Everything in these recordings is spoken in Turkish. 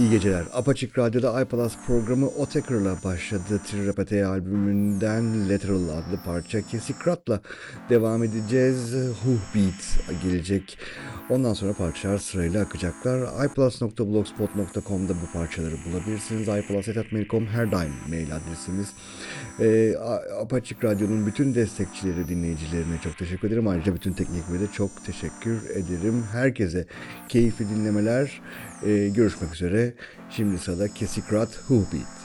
İyi geceler. Apaçık Radyo'da iPlus programı Otaker'la başladı. Tripete albümünden Lateral adlı parça Kesikrat'la devam edeceğiz. Hoofbeat gelecek. Ondan sonra parçalar sırayla akacaklar. iPlus.blogspot.com'da bu parçaları bulabilirsiniz. iPlus.mail.com her daim mail adresimiz. A- Apaçık Radyo'nun bütün destekçileri, dinleyicilerine çok teşekkür ederim. Ayrıca bütün teknik ekibe de çok teşekkür ederim. Herkese keyifli dinlemeler. Ee, görüşmek üzere. Şimdi sırada Kesikrat Hoofbeat. holding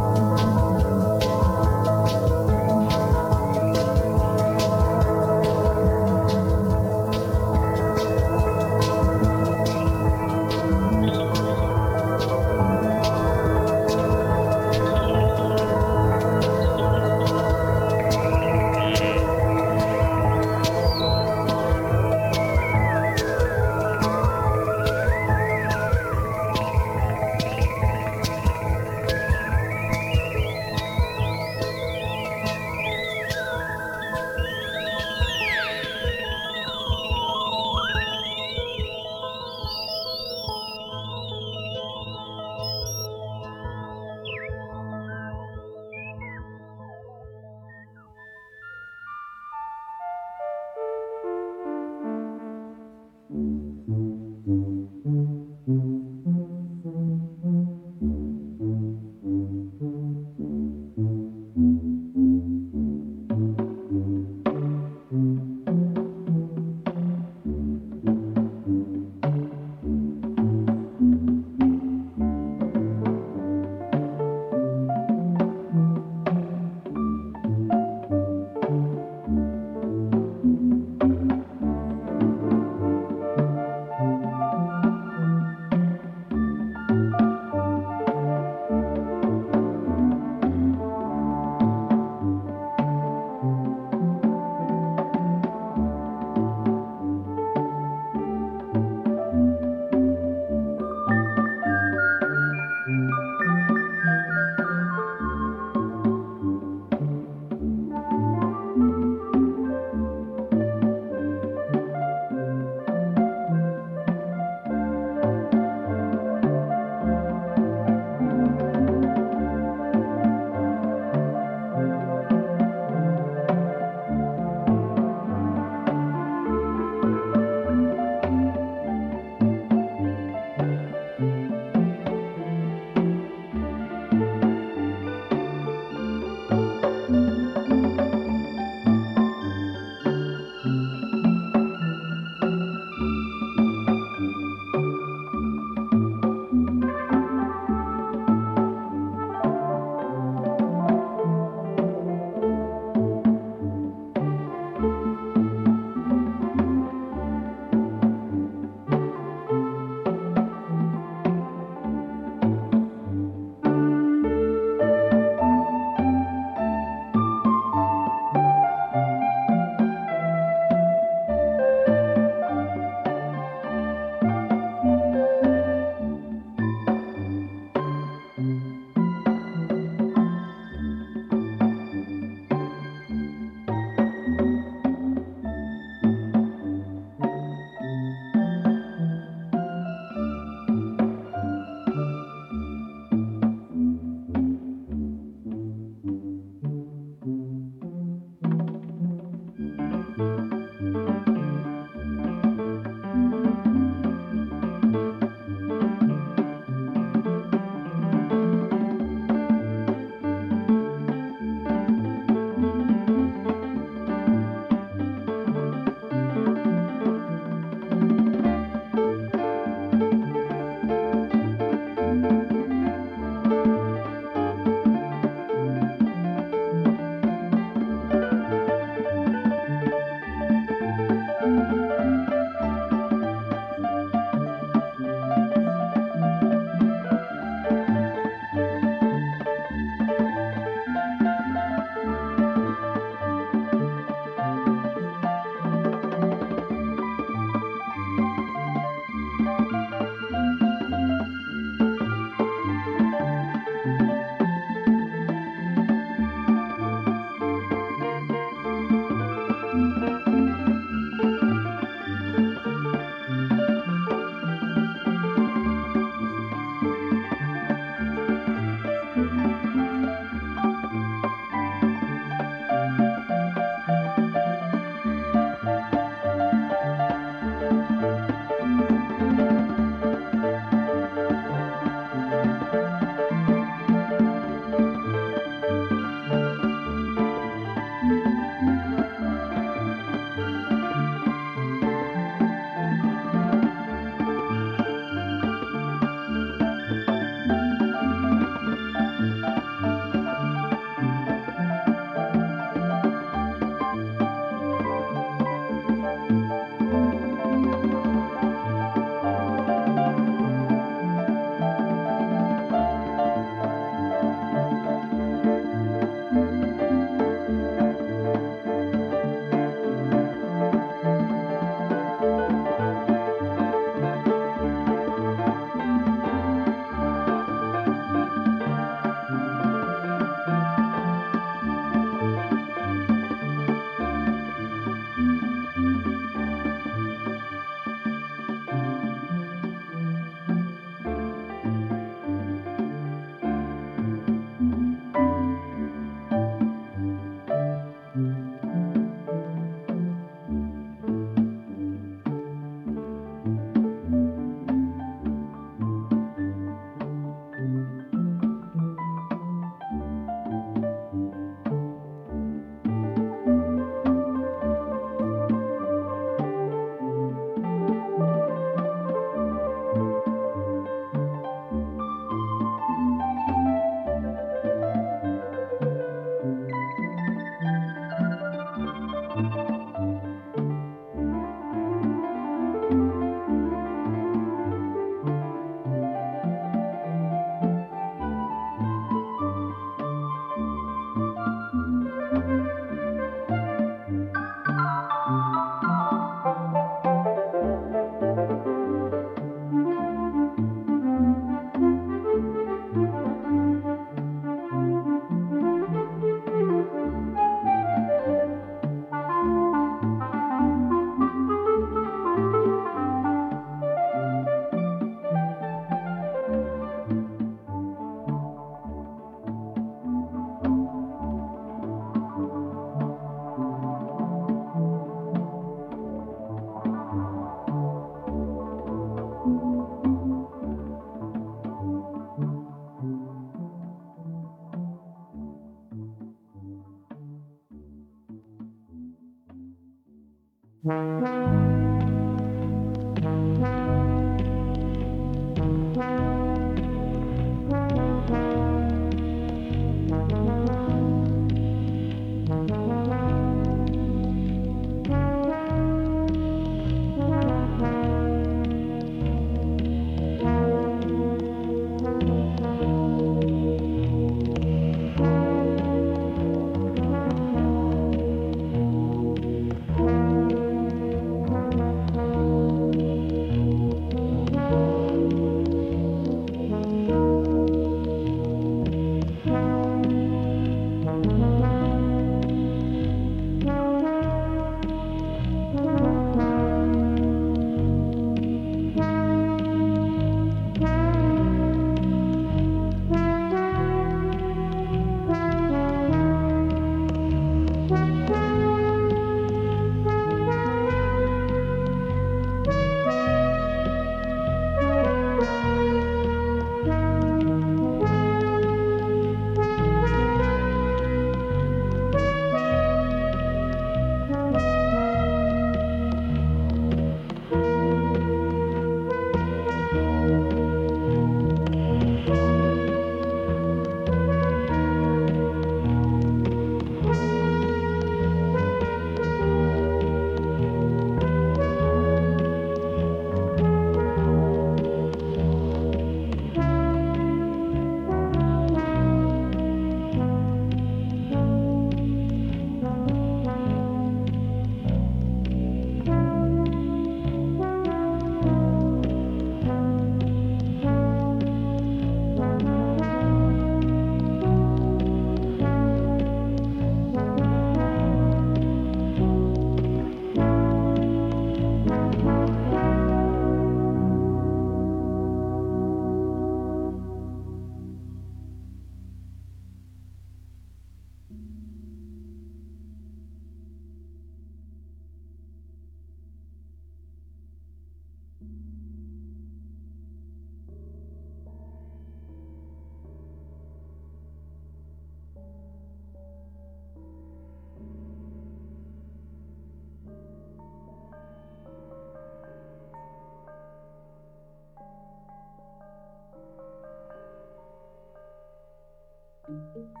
Thank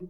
you.